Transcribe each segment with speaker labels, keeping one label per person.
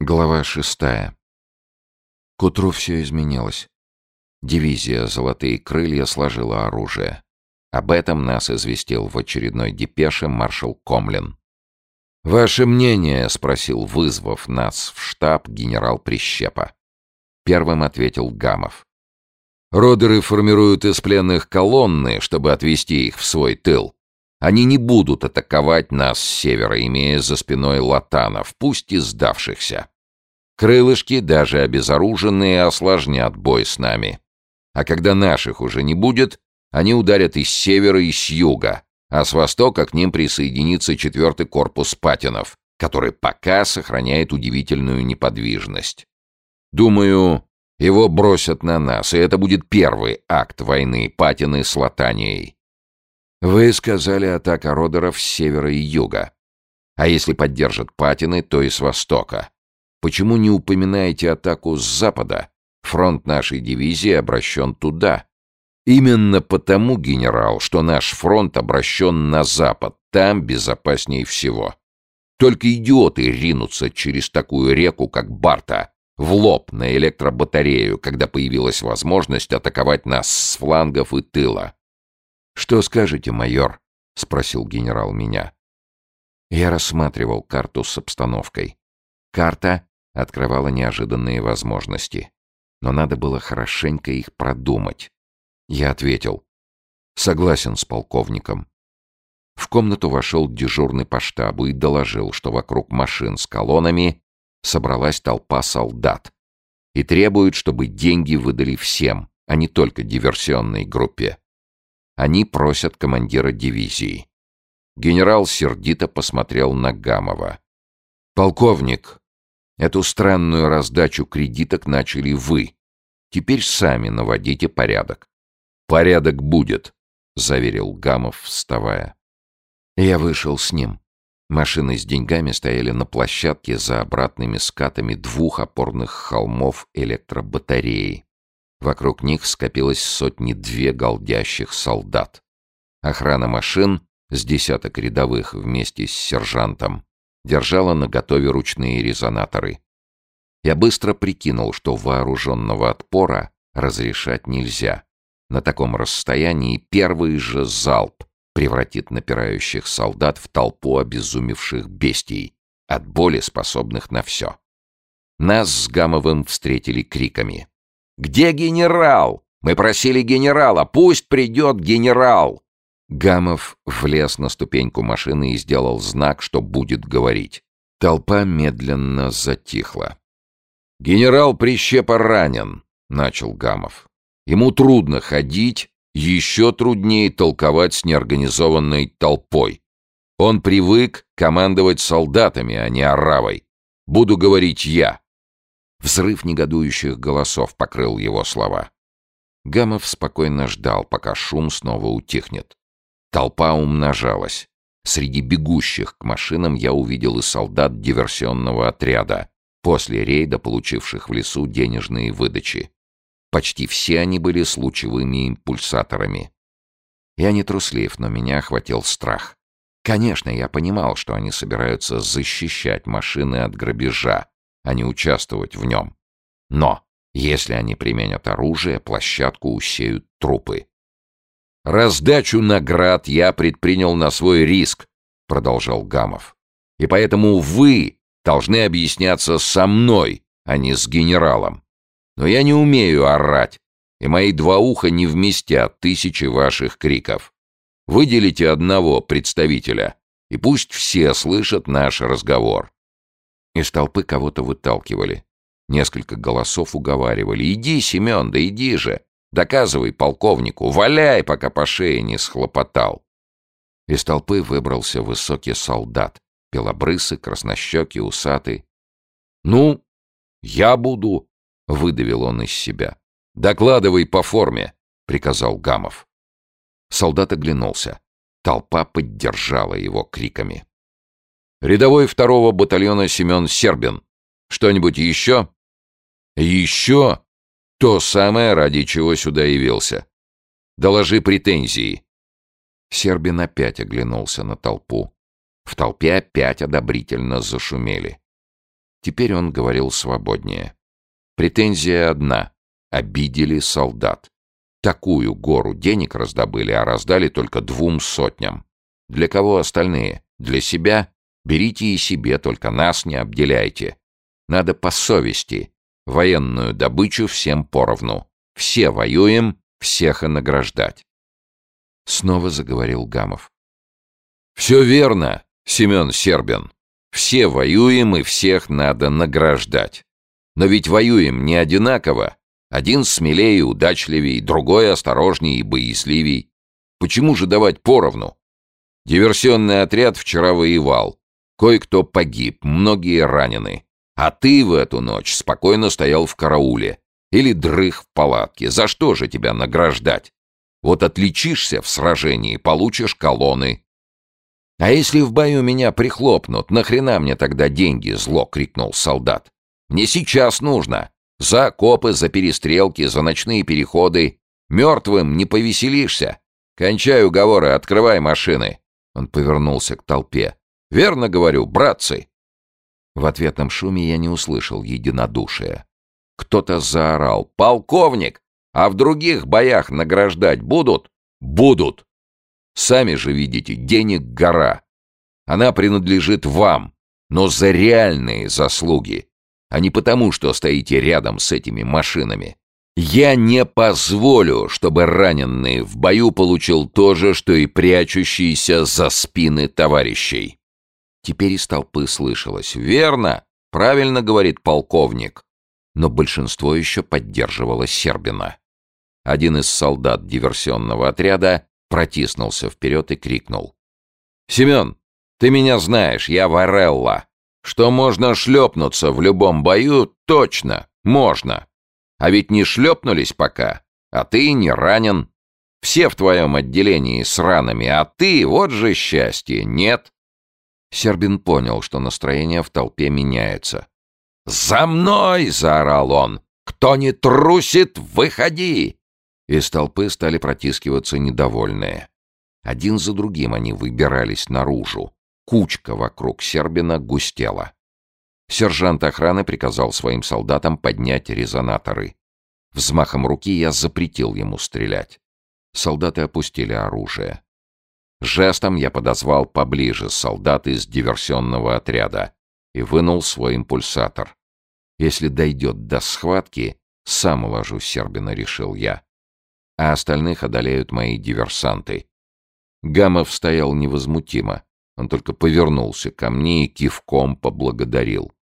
Speaker 1: Глава шестая. К утру все изменилось. Дивизия «Золотые крылья» сложила оружие. Об этом нас известил в очередной депеше маршал Комлин. «Ваше мнение?» — спросил, вызвав нас в штаб генерал Прищепа. Первым ответил Гамов. «Родеры формируют из пленных колонны, чтобы отвести их в свой тыл. Они не будут атаковать нас с севера, имея за спиной латанов, пусть и сдавшихся. Крылышки, даже обезоруженные, осложнят бой с нами. А когда наших уже не будет, они ударят и с севера, и с юга, а с востока к ним присоединится четвертый корпус Патинов, который пока сохраняет удивительную неподвижность. Думаю, его бросят на нас, и это будет первый акт войны Патины с Латанией. Вы сказали атака родеров с севера и юга. А если поддержат Патины, то и с востока. Почему не упоминаете атаку с запада? Фронт нашей дивизии обращен туда. Именно потому, генерал, что наш фронт обращен на запад. Там безопаснее всего. Только идиоты ринутся через такую реку, как Барта, в лоб на электробатарею, когда появилась возможность атаковать нас с флангов и тыла. «Что скажете, майор?» — спросил генерал меня. Я рассматривал карту с обстановкой. Карта открывала неожиданные возможности, но надо было хорошенько их продумать. Я ответил. «Согласен с полковником». В комнату вошел дежурный по штабу и доложил, что вокруг машин с колоннами собралась толпа солдат и требует, чтобы деньги выдали всем, а не только диверсионной группе. Они просят командира дивизии. Генерал сердито посмотрел на Гамова. «Полковник, эту странную раздачу кредиток начали вы. Теперь сами наводите порядок». «Порядок будет», — заверил Гамов, вставая. Я вышел с ним. Машины с деньгами стояли на площадке за обратными скатами двух опорных холмов электробатареи. Вокруг них скопилось сотни-две голдящих солдат. Охрана машин с десяток рядовых вместе с сержантом держала наготове ручные резонаторы. Я быстро прикинул, что вооруженного отпора разрешать нельзя. На таком расстоянии первый же залп превратит напирающих солдат в толпу обезумевших бестий, от боли способных на все. Нас с Гамовым встретили криками. «Где генерал? Мы просили генерала! Пусть придет генерал!» Гамов влез на ступеньку машины и сделал знак, что будет говорить. Толпа медленно затихла. «Генерал Прищепа ранен», — начал Гамов. «Ему трудно ходить, еще труднее толковать с неорганизованной толпой. Он привык командовать солдатами, а не оравой. Буду говорить я. Взрыв негодующих голосов покрыл его слова. Гамов спокойно ждал, пока шум снова утихнет. Толпа умножалась. Среди бегущих к машинам я увидел и солдат диверсионного отряда, после рейда получивших в лесу денежные выдачи. Почти все они были случаевыми импульсаторами. Я не труслив, но меня охватил страх. Конечно, я понимал, что они собираются защищать машины от грабежа, а не участвовать в нем. Но, если они применят оружие, площадку усеют трупы. «Раздачу наград я предпринял на свой риск», — продолжал Гамов. «И поэтому вы должны объясняться со мной, а не с генералом. Но я не умею орать, и мои два уха не вместят тысячи ваших криков. Выделите одного представителя, и пусть все слышат наш разговор. Из толпы кого-то выталкивали. Несколько голосов уговаривали. «Иди, Семен, да иди же! Доказывай полковнику! Валяй, пока по шее не схлопотал!» Из толпы выбрался высокий солдат. Белобрысый, краснощекий, усатый. «Ну, я буду!» — выдавил он из себя. «Докладывай по форме!» — приказал Гамов. Солдат оглянулся. Толпа поддержала его криками. Рядовой второго батальона Семен Сербин. Что-нибудь еще? Еще? То самое, ради чего сюда явился. Доложи претензии. Сербин опять оглянулся на толпу. В толпе опять одобрительно зашумели. Теперь он говорил свободнее. Претензия одна — обидели солдат. Такую гору денег раздобыли, а раздали только двум сотням. Для кого остальные? Для себя? Берите и себе, только нас не обделяйте. Надо по совести. Военную добычу всем поровну. Все воюем, всех и награждать. Снова заговорил Гамов. «Все верно, Семен Сербин. Все воюем, и всех надо награждать. Но ведь воюем не одинаково. Один смелее и удачливей, другой осторожнее и боязливей. Почему же давать поровну? Диверсионный отряд вчера воевал. Кое-кто погиб, многие ранены. А ты в эту ночь спокойно стоял в карауле. Или дрых в палатке. За что же тебя награждать? Вот отличишься в сражении, получишь колонны. А если в бою меня прихлопнут, нахрена мне тогда деньги, зло крикнул солдат. Мне сейчас нужно. За окопы, за перестрелки, за ночные переходы. Мертвым не повеселишься. Кончай уговоры, открывай машины. Он повернулся к толпе. Верно говорю, братцы. В ответном шуме я не услышал единодушия. Кто-то заорал. «Полковник! А в других боях награждать будут?» «Будут! Сами же видите, денег гора. Она принадлежит вам, но за реальные заслуги, а не потому, что стоите рядом с этими машинами. Я не позволю, чтобы раненый в бою получил то же, что и прячущийся за спины товарищей. Теперь из толпы слышалось. «Верно! Правильно говорит полковник!» Но большинство еще поддерживало Сербина. Один из солдат диверсионного отряда протиснулся вперед и крикнул. «Семен, ты меня знаешь, я Варелла. Что можно шлепнуться в любом бою, точно, можно. А ведь не шлепнулись пока, а ты не ранен. Все в твоем отделении с ранами, а ты, вот же счастье, нет». Сербин понял, что настроение в толпе меняется. «За мной!» — заорал он. «Кто не трусит, выходи!» Из толпы стали протискиваться недовольные. Один за другим они выбирались наружу. Кучка вокруг Сербина густела. Сержант охраны приказал своим солдатам поднять резонаторы. Взмахом руки я запретил ему стрелять. Солдаты опустили оружие. Жестом я подозвал поближе солдат из диверсионного отряда и вынул свой импульсатор. Если дойдет до схватки, сам уложу Сербина, решил я а остальных одолеют мои диверсанты. Гамов стоял невозмутимо. Он только повернулся ко мне и кивком поблагодарил.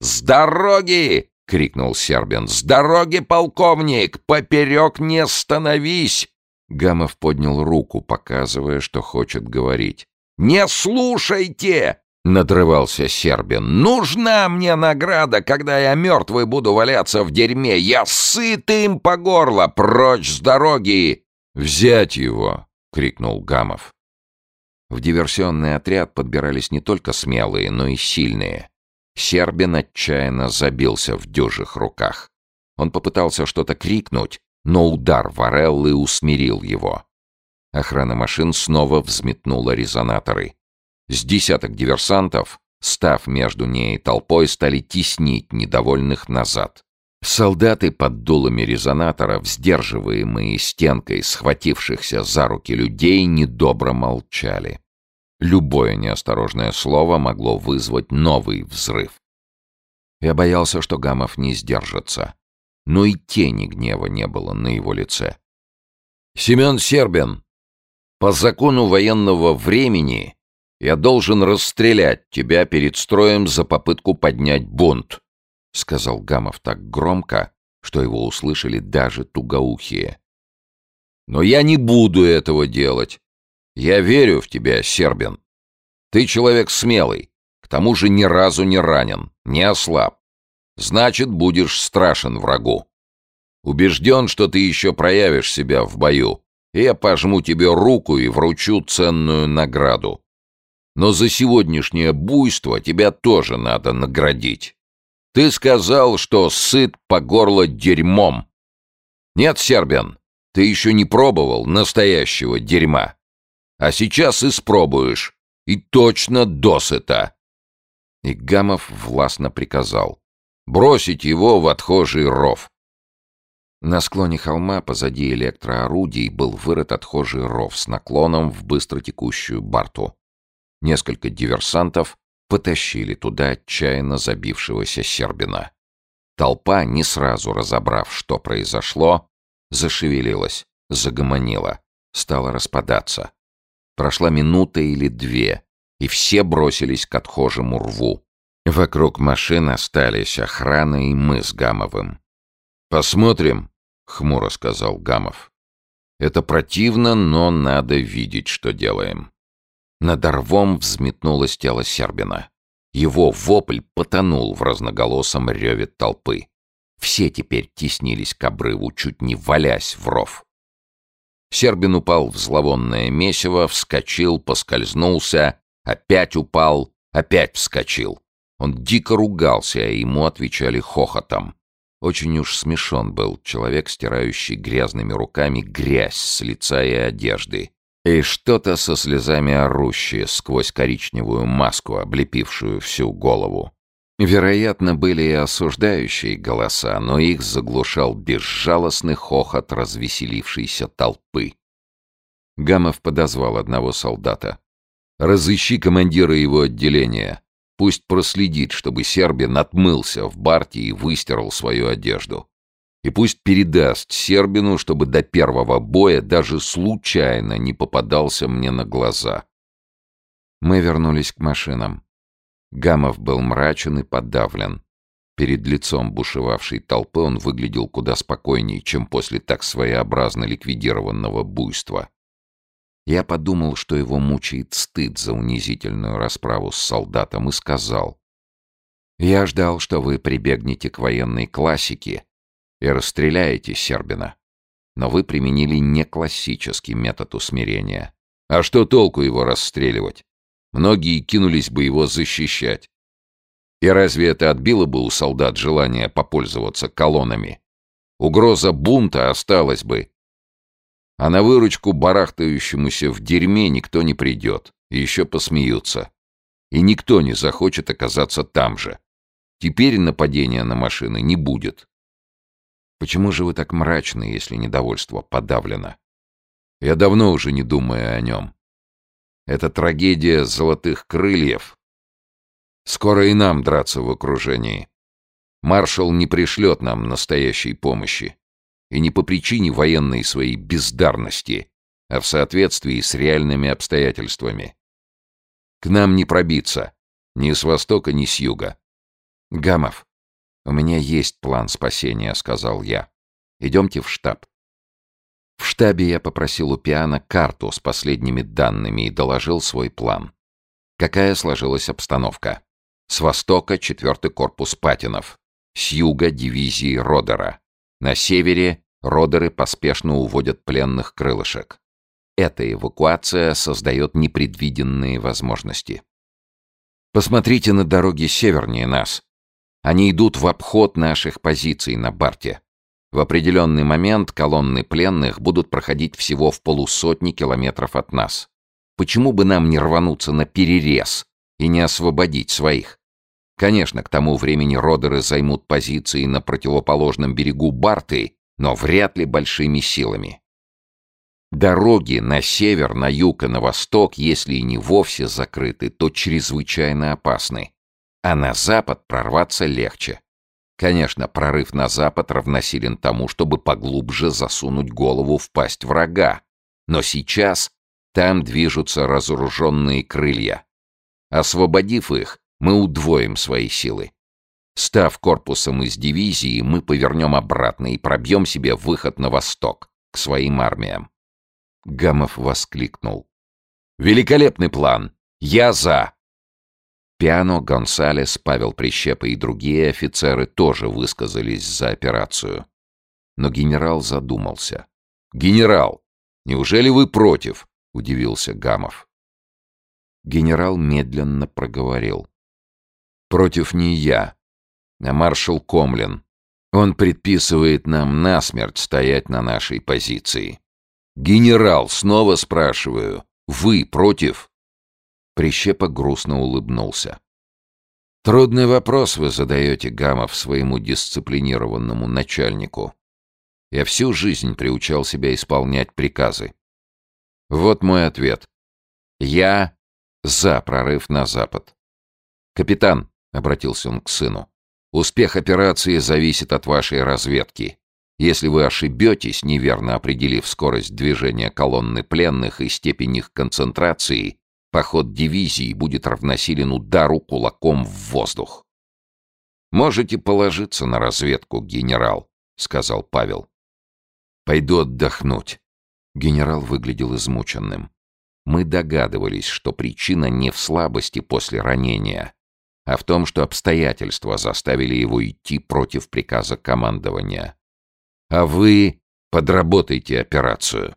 Speaker 1: «С дороги!» — крикнул Сербин. «С дороги, полковник! Поперек не становись!» Гамов поднял руку, показывая, что хочет говорить. «Не слушайте!» Надрывался Сербин. «Нужна мне награда, когда я мертвый буду валяться в дерьме. Я сыт им по горло. Прочь с дороги!» «Взять его!» — крикнул Гамов. В диверсионный отряд подбирались не только смелые, но и сильные. Сербин отчаянно забился в дюжих руках. Он попытался что-то крикнуть, но удар Вареллы усмирил его. Охрана машин снова взметнула резонаторы. С десяток диверсантов, став между ней и толпой, стали теснить недовольных назад. Солдаты под дулами резонаторов, сдерживаемые стенкой схватившихся за руки людей, недобро молчали. Любое неосторожное слово могло вызвать новый взрыв. Я боялся, что Гамов не сдержится. Но и тени гнева не было на его лице. «Семен Сербин, по закону военного времени я должен расстрелять тебя перед строем за попытку поднять бунт», — сказал Гамов так громко, что его услышали даже тугоухие. «Но я не буду этого делать. Я верю в тебя, Сербин. Ты человек смелый, к тому же ни разу не ранен, не ослаб. Значит, будешь страшен врагу. Убежден, что ты еще проявишь себя в бою, и я пожму тебе руку и вручу ценную награду. Но за сегодняшнее буйство тебя тоже надо наградить. Ты сказал, что сыт по горло дерьмом. Нет, Сербин, ты еще не пробовал настоящего дерьма. А сейчас испробуешь. И точно досыта. И Гамов властно приказал «Бросить его в отхожий ров!» На склоне холма позади электроорудий был вырыт отхожий ров с наклоном в быстротекущую барту. Несколько диверсантов потащили туда отчаянно забившегося Сербина. Толпа, не сразу разобрав, что произошло, зашевелилась, загомонила, стала распадаться. Прошла минута или две, и все бросились к отхожему рву. Вокруг машин остались охрана и мы с Гамовым. «Посмотрим», — хмуро сказал Гамов. «Это противно, но надо видеть, что делаем». Над рвом взметнулось тело Сербина. Его вопль потонул в разноголосом реве толпы. Все теперь теснились к обрыву, чуть не валясь в ров. Сербин упал в зловонное месиво, вскочил, поскользнулся, опять упал, опять вскочил. Он дико ругался, а ему отвечали хохотом. Очень уж смешон был человек, стирающий грязными руками грязь с лица и одежды. И что-то со слезами орущее сквозь коричневую маску, облепившую всю голову. Вероятно, были и осуждающие голоса, но их заглушал безжалостный хохот развеселившейся толпы. Гамов подозвал одного солдата. «Разыщи командира его отделения. Пусть проследит, чтобы Сербин отмылся в барте и выстирал свою одежду. И пусть передаст Сербину, чтобы до первого боя даже случайно не попадался мне на глаза». Мы вернулись к машинам. Гамов был мрачен и подавлен. Перед лицом бушевавшей толпы он выглядел куда спокойнее, чем после так своеобразно ликвидированного буйства. Я подумал, что его мучает стыд за унизительную расправу с солдатом, и сказал. «Я ждал, что вы прибегнете к военной классике и расстреляете Сербина. Но вы применили не классический метод усмирения. А что толку его расстреливать? Многие кинулись бы его защищать. И разве это отбило бы у солдат желание попользоваться колоннами? Угроза бунта осталась бы. А на выручку барахтающемуся в дерьме никто не придет, и еще посмеются. И никто не захочет оказаться там же. Теперь нападения на машины не будет. Почему же вы так мрачны, если недовольство подавлено? Я давно уже не думаю о нем. Это трагедия золотых крыльев. Скоро и нам драться в окружении. Маршал не пришлет нам настоящей помощи. И не по причине военной своей бездарности, а в соответствии с реальными обстоятельствами. К нам не пробиться. Ни с востока, ни с юга. «Гамов, у меня есть план спасения», — сказал я. «Идемте в штаб». В штабе я попросил у Пиана карту с последними данными и доложил свой план. Какая сложилась обстановка? С востока — четвертый корпус Патинов, с юга — дивизии Родера. На севере Родеры поспешно уводят пленных крылышек. Эта эвакуация создает непредвиденные возможности. Посмотрите на дороги севернее нас. Они идут в обход наших позиций на Барте. В определенный момент колонны пленных будут проходить всего в полусотни километров от нас. Почему бы нам не рвануться на перерез и не освободить своих? Конечно, к тому времени родеры займут позиции на противоположном берегу Барты, но вряд ли большими силами. Дороги на север, на юг и на восток, если и не вовсе закрыты, то чрезвычайно опасны. А на запад прорваться легче. Конечно, прорыв на запад равносилен тому, чтобы поглубже засунуть голову в пасть врага. Но сейчас там движутся разоруженные крылья. Освободив их, мы удвоим свои силы. Став корпусом из дивизии, мы повернем обратно и пробьем себе выход на восток, к своим армиям. Гамов воскликнул. «Великолепный план! Я за!» Пиано, Гонсалес, Павел Прищепа и другие офицеры тоже высказались за операцию. Но генерал задумался. «Генерал, неужели вы против?» — удивился Гамов. Генерал медленно проговорил. «Против не я, а маршал Комлин. Он предписывает нам насмерть стоять на нашей позиции. Генерал, снова спрашиваю, вы против?» Прищепа грустно улыбнулся. Трудный вопрос вы задаете, Гамов, своему дисциплинированному начальнику. Я всю жизнь приучал себя исполнять приказы. Вот мой ответ. Я за прорыв на запад. «Капитан», — обратился он к сыну, — «успех операции зависит от вашей разведки. Если вы ошибетесь, неверно определив скорость движения колонны пленных и степень их концентрации, поход дивизии будет равносилен удару кулаком в воздух. «Можете положиться на разведку, генерал», — сказал Павел. «Пойду отдохнуть». Генерал выглядел измученным. Мы догадывались, что причина не в слабости после ранения, а в том, что обстоятельства заставили его идти против приказа командования а вы подработайте операцию.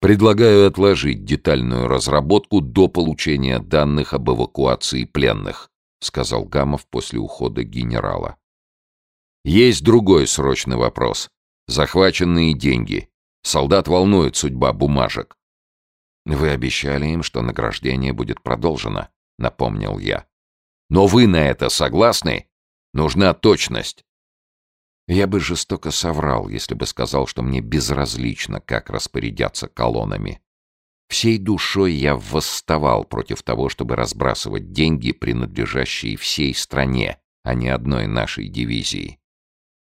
Speaker 1: Предлагаю отложить детальную разработку до получения данных об эвакуации пленных, сказал Гамов после ухода генерала. Есть другой срочный вопрос. Захваченные деньги. Солдат волнует судьба бумажек. Вы обещали им, что награждение будет продолжено, напомнил я. Но вы на это согласны? Нужна точность. Я бы жестоко соврал, если бы сказал, что мне безразлично, как распорядятся колоннами. Всей душой я восставал против того, чтобы разбрасывать деньги, принадлежащие всей стране, а не одной нашей дивизии.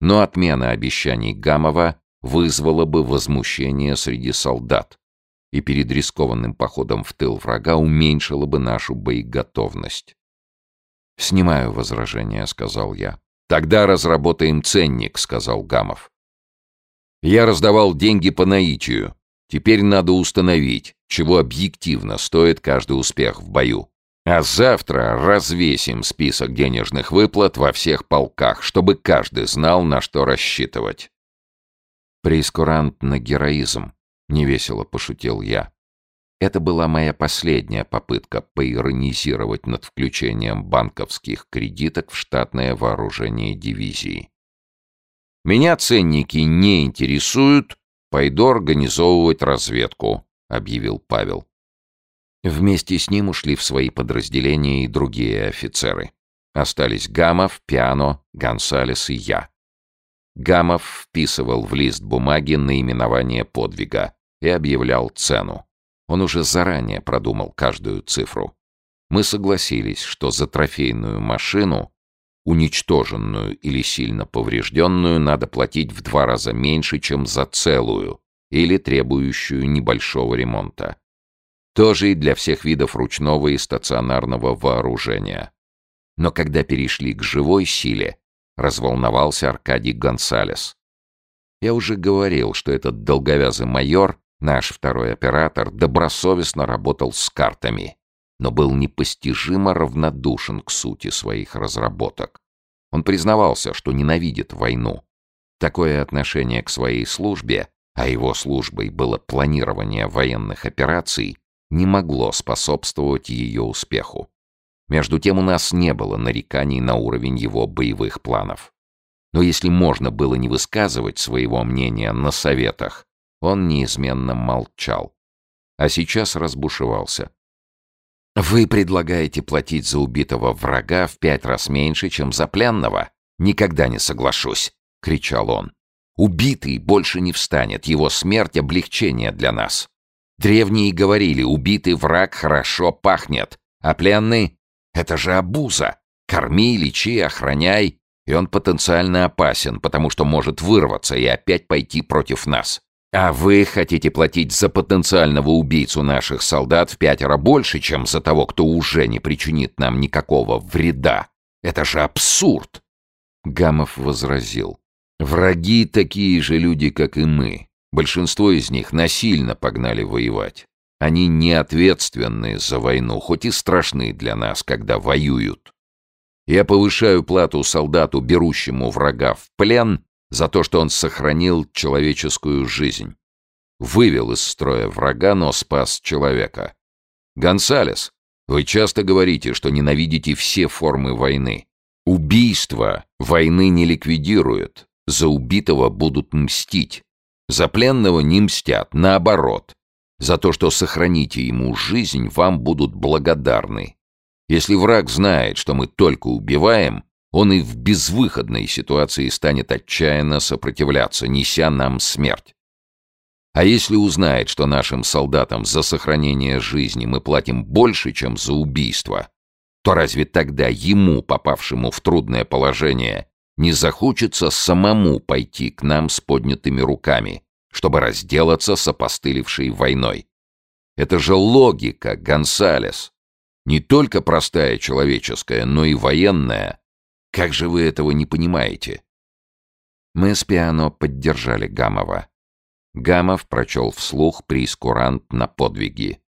Speaker 1: Но отмена обещаний Гамова вызвала бы возмущение среди солдат и перед рискованным походом в тыл врага уменьшила бы нашу боеготовность. «Снимаю возражение», — сказал я. «Тогда разработаем ценник», — сказал Гамов. «Я раздавал деньги по наитию. Теперь надо установить, чего объективно стоит каждый успех в бою. А завтра развесим список денежных выплат во всех полках, чтобы каждый знал, на что рассчитывать». «Прейскурант на героизм», — невесело пошутил я. Это была моя последняя попытка поиронизировать над включением банковских кредиток в штатное вооружение дивизии. «Меня ценники не интересуют, пойду организовывать разведку», — объявил Павел. Вместе с ним ушли в свои подразделения и другие офицеры. Остались Гамов, Пиано, Гонсалес и я. Гамов вписывал в лист бумаги наименование подвига и объявлял цену. Он уже заранее продумал каждую цифру. Мы согласились, что за трофейную машину, уничтоженную или сильно поврежденную, надо платить в два раза меньше, чем за целую или требующую небольшого ремонта. Тоже и для всех видов ручного и стационарного вооружения. Но когда перешли к живой силе, разволновался Аркадий Гонсалес. Я уже говорил, что этот долговязый майор Наш второй оператор добросовестно работал с картами, но был непостижимо равнодушен к сути своих разработок. Он признавался, что ненавидит войну. Такое отношение к своей службе, а его службой было планирование военных операций, не могло способствовать ее успеху. Между тем у нас не было нареканий на уровень его боевых планов. Но если можно было не высказывать своего мнения на советах, он неизменно молчал. А сейчас разбушевался. «Вы предлагаете платить за убитого врага в пять раз меньше, чем за пленного? Никогда не соглашусь!» — кричал он. «Убитый больше не встанет, его смерть — облегчение для нас. Древние говорили, убитый враг хорошо пахнет, а пленный — это же обуза. Корми, лечи, охраняй, и он потенциально опасен, потому что может вырваться и опять пойти против нас. А вы хотите платить за потенциального убийцу наших солдат в пятеро больше, чем за того, кто уже не причинит нам никакого вреда. Это же абсурд!» Гамов возразил. «Враги такие же люди, как и мы. Большинство из них насильно погнали воевать. Они не ответственны за войну, хоть и страшны для нас, когда воюют. Я повышаю плату солдату, берущему врага в плен, за то, что он сохранил человеческую жизнь. Вывел из строя врага, но спас человека. Гонсалес, вы часто говорите, что ненавидите все формы войны. Убийство войны не ликвидирует. За убитого будут мстить. За пленного не мстят, наоборот. За то, что сохраните ему жизнь, вам будут благодарны. Если враг знает, что мы только убиваем, он и в безвыходной ситуации станет отчаянно сопротивляться, неся нам смерть. А если узнает, что нашим солдатам за сохранение жизни мы платим больше, чем за убийство, то разве тогда ему, попавшему в трудное положение, не захочется самому пойти к нам с поднятыми руками, чтобы разделаться с опостылевшей войной? Это же логика, Гонсалес. Не только простая человеческая, но и военная. Как же вы этого не понимаете? Мы с Пиано поддержали Гамова. Гамов прочел вслух прейскурант на подвиги.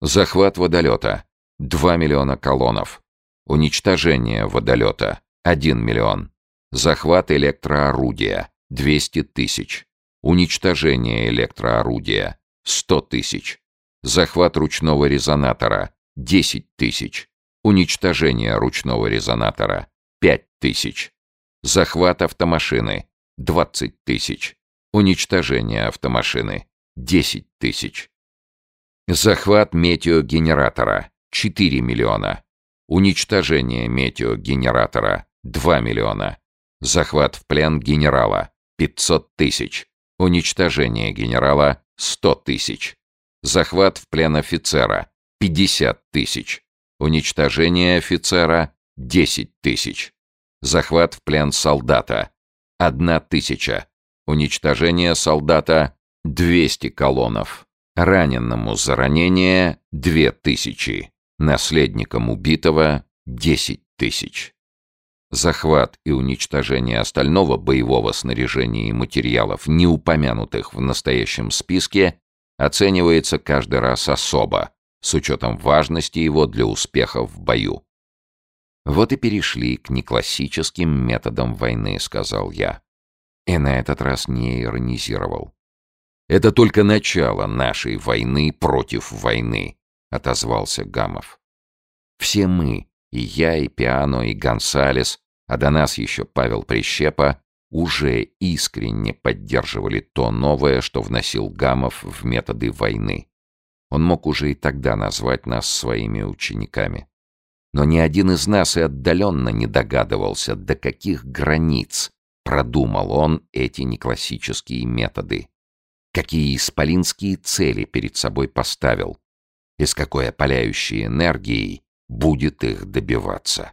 Speaker 1: Захват водолета. 2 миллиона колонов. Уничтожение водолета. 1 миллион. Захват электроорудия. 200 тысяч. Уничтожение электроорудия. 100 тысяч. Захват ручного резонатора. 10 тысяч. Уничтожение ручного резонатора. 5 тысяч. Захват автомашины. 20 тысяч. Уничтожение автомашины. 10 тысяч. Захват метеогенератора. 4 миллиона. Уничтожение метеогенератора. 2 миллиона. Захват в плен генерала. 500 тысяч. Уничтожение генерала. 100 тысяч. Захват в плен офицера. 50 тысяч. Уничтожение офицера — 10 тысяч. Захват в плен солдата — 1 тысяча. Уничтожение солдата — 200 колонов. Раненному за ранение — 2 тысячи. Наследникам убитого — 10 тысяч. Захват и уничтожение остального боевого снаряжения и материалов, не упомянутых в настоящем списке, оценивается каждый раз особо, с учетом важности его для успеха в бою. «Вот и перешли к неклассическим методам войны», — сказал я. И на этот раз не иронизировал. «Это только начало нашей войны против войны», — отозвался Гамов. «Все мы, и я, и Пиано, и Гонсалес, а до нас еще Павел Прищепа, уже искренне поддерживали то новое, что вносил Гамов в методы войны. Он мог уже и тогда назвать нас своими учениками. Но ни один из нас и отдаленно не догадывался, до каких границ продумал он эти неклассические методы, какие исполинские цели перед собой поставил и с какой опаляющей энергией будет их добиваться.